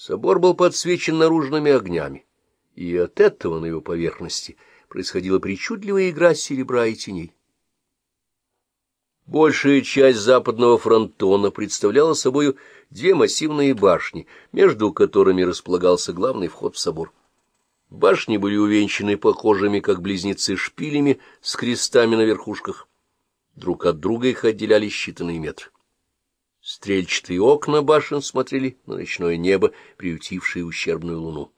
Собор был подсвечен наружными огнями, и от этого на его поверхности происходила причудливая игра серебра и теней. Большая часть западного фронтона представляла собою две массивные башни, между которыми располагался главный вход в собор. Башни были увенчаны похожими, как близнецы, шпилями с крестами на верхушках. Друг от друга их отделяли считанные метры. Стрельчатые окна башен смотрели на ночное небо, приютившее ущербную луну.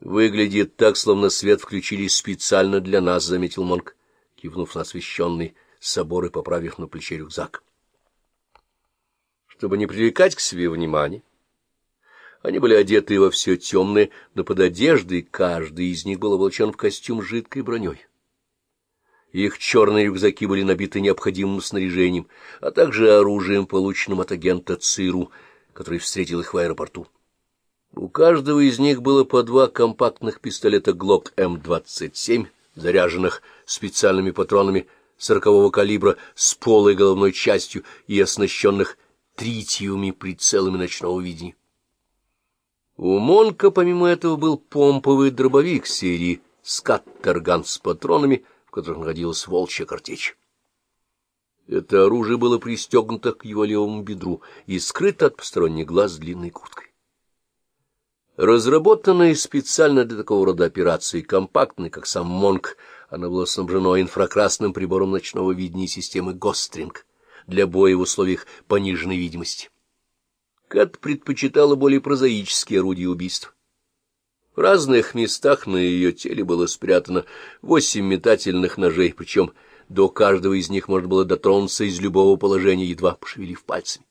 «Выглядит так, словно свет включили специально для нас», — заметил Монк, кивнув на освещенный собор и поправив на плече рюкзак. Чтобы не привлекать к себе внимания, они были одеты во все темное, но под одеждой каждый из них был облачен в костюм жидкой броней. Их черные рюкзаки были набиты необходимым снаряжением, а также оружием, полученным от агента ЦИРУ, который встретил их в аэропорту. У каждого из них было по два компактных пистолета ГЛОК М-27, заряженных специальными патронами сорокового калибра с полой головной частью и оснащенных тритиевыми прицелами ночного видения. У Монка, помимо этого, был помповый дробовик серии «Скаттерган» с патронами — в которых находилась волчья картечь. Это оружие было пристегнуто к его левому бедру и скрыто от посторонних глаз длинной курткой. Разработанная специально для такого рода операции, компактной, как сам Монк, она была снабжена инфракрасным прибором ночного видения системы «Гостринг» для боя в условиях пониженной видимости. Кэт предпочитала более прозаические орудия убийств. В разных местах на ее теле было спрятано восемь метательных ножей, причем до каждого из них можно было дотронуться из любого положения, едва пошевелив пальцами.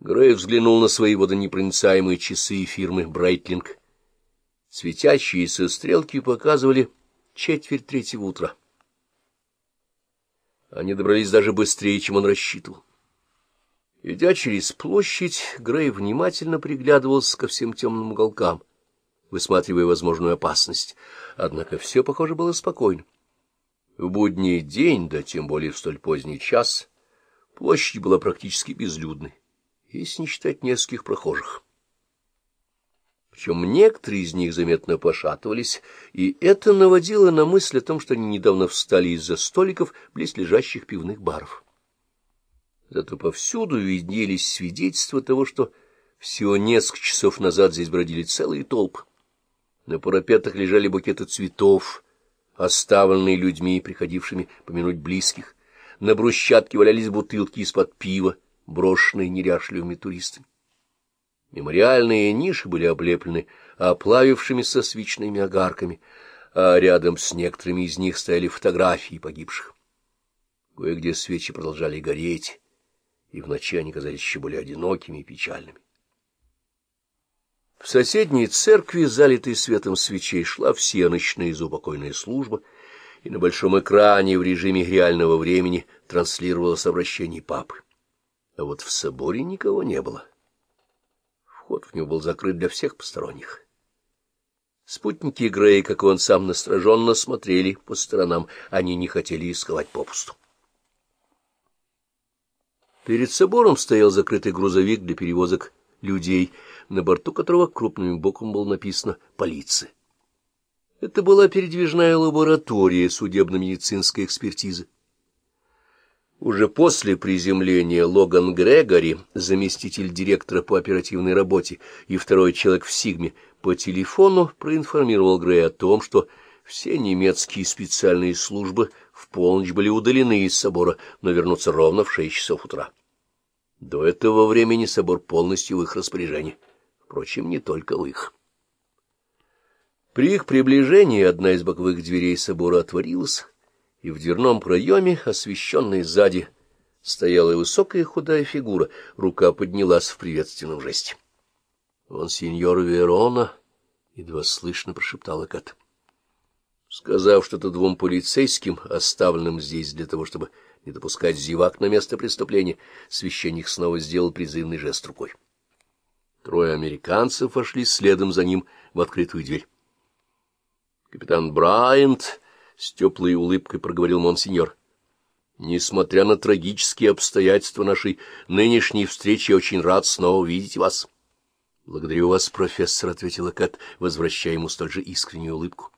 Грей взглянул на свои водонепроницаемые часы фирмы «Брайтлинг». Светящиеся стрелки показывали четверть третьего утра. Они добрались даже быстрее, чем он рассчитывал. Идя через площадь, Грей внимательно приглядывался ко всем темным уголкам, высматривая возможную опасность. Однако все, похоже, было спокойно. В будний день, да тем более в столь поздний час, площадь была практически безлюдной, если не считать нескольких прохожих. Причем некоторые из них заметно пошатывались, и это наводило на мысль о том, что они недавно встали из-за столиков близлежащих пивных баров. Зато повсюду виднелись свидетельства того, что всего несколько часов назад здесь бродили целые толпы. На парапетах лежали букеты цветов, оставленные людьми, приходившими помянуть близких. На брусчатке валялись бутылки из-под пива, брошенные неряшливыми туристами. Мемориальные ниши были облеплены оплавившимися свечными огарками, а рядом с некоторыми из них стояли фотографии погибших. Кое-где свечи продолжали гореть, и в ночи они казались еще более одинокими и печальными. В соседней церкви, залитой светом свечей, шла всеночная заупокойная служба, и на большом экране в режиме реального времени транслировалось обращение папы. А вот в соборе никого не было. Вход в него был закрыт для всех посторонних. Спутники Грея, как и он сам, настороженно смотрели по сторонам, они не хотели искать попусту. Перед собором стоял закрытый грузовик для перевозок людей, на борту которого крупным боком было написано «Полиция». Это была передвижная лаборатория судебно-медицинской экспертизы. Уже после приземления Логан Грегори, заместитель директора по оперативной работе и второй человек в Сигме, по телефону проинформировал Грея о том, что все немецкие специальные службы в полночь были удалены из собора, но вернутся ровно в шесть часов утра. До этого времени собор полностью в их распоряжении. Впрочем, не только в их. При их приближении одна из боковых дверей собора отворилась, и в дверном проеме, освещенной сзади, стояла высокая худая фигура, рука поднялась в приветственном жесте. — Он сеньор Верона, — едва слышно прошептала Кат. Сказав что-то двум полицейским, оставленным здесь для того, чтобы не допускать зевак на место преступления, священник снова сделал призывный жест рукой. Трое американцев вошли следом за ним в открытую дверь. Капитан Брайант с теплой улыбкой проговорил монсеньор. Несмотря на трагические обстоятельства нашей нынешней встречи, я очень рад снова видеть вас. — Благодарю вас, профессор, — ответила Кэт, возвращая ему столь же искреннюю улыбку.